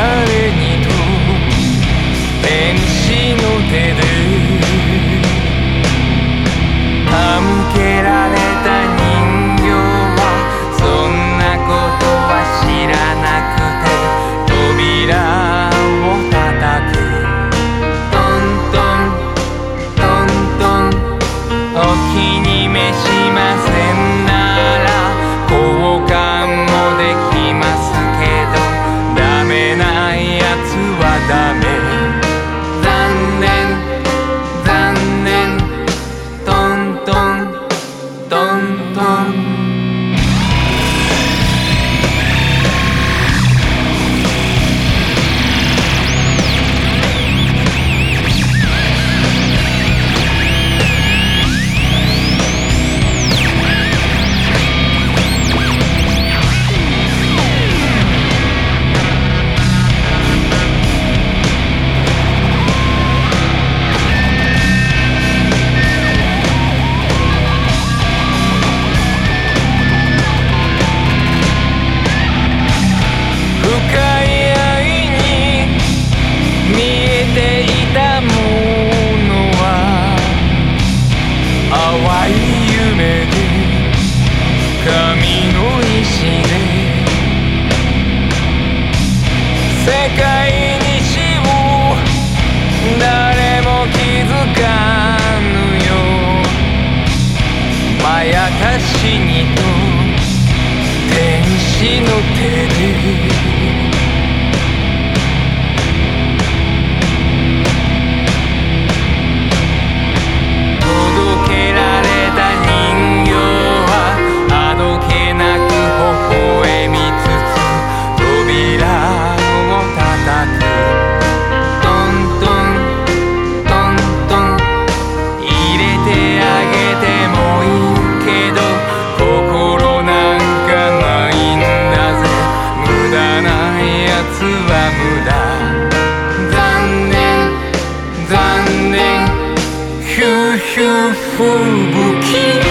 誰にと。天使の手で私にと天使の手で束缚不停。